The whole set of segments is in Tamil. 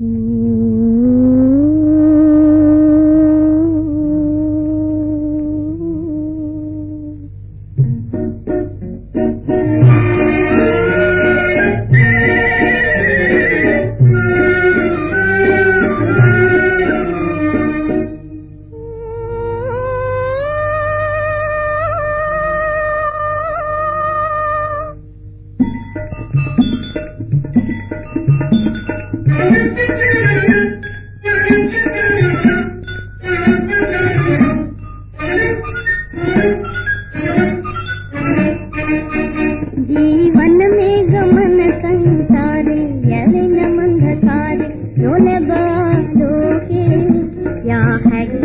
Mm-hmm.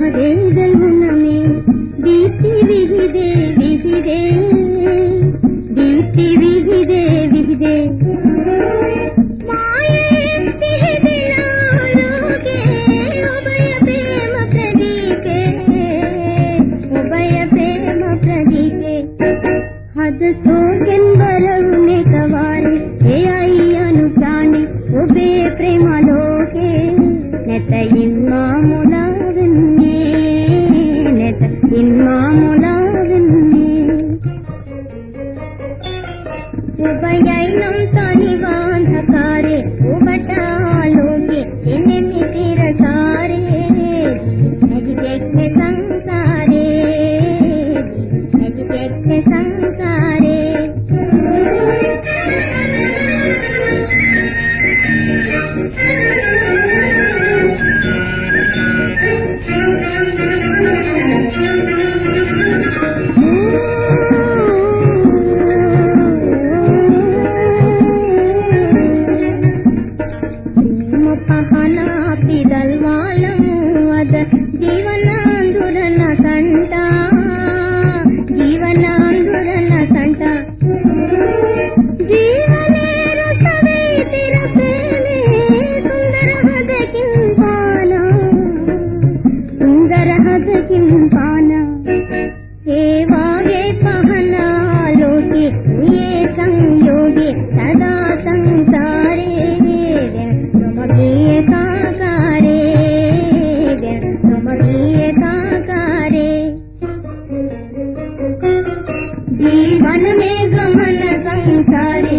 விகுதே மனமே வீசி விகுதே விகுதே. வீசி விகுதே விகுதே. ప్రేమలోకే నెత ఇన్నాము ಸಂಗ जीवन में गहन संसारी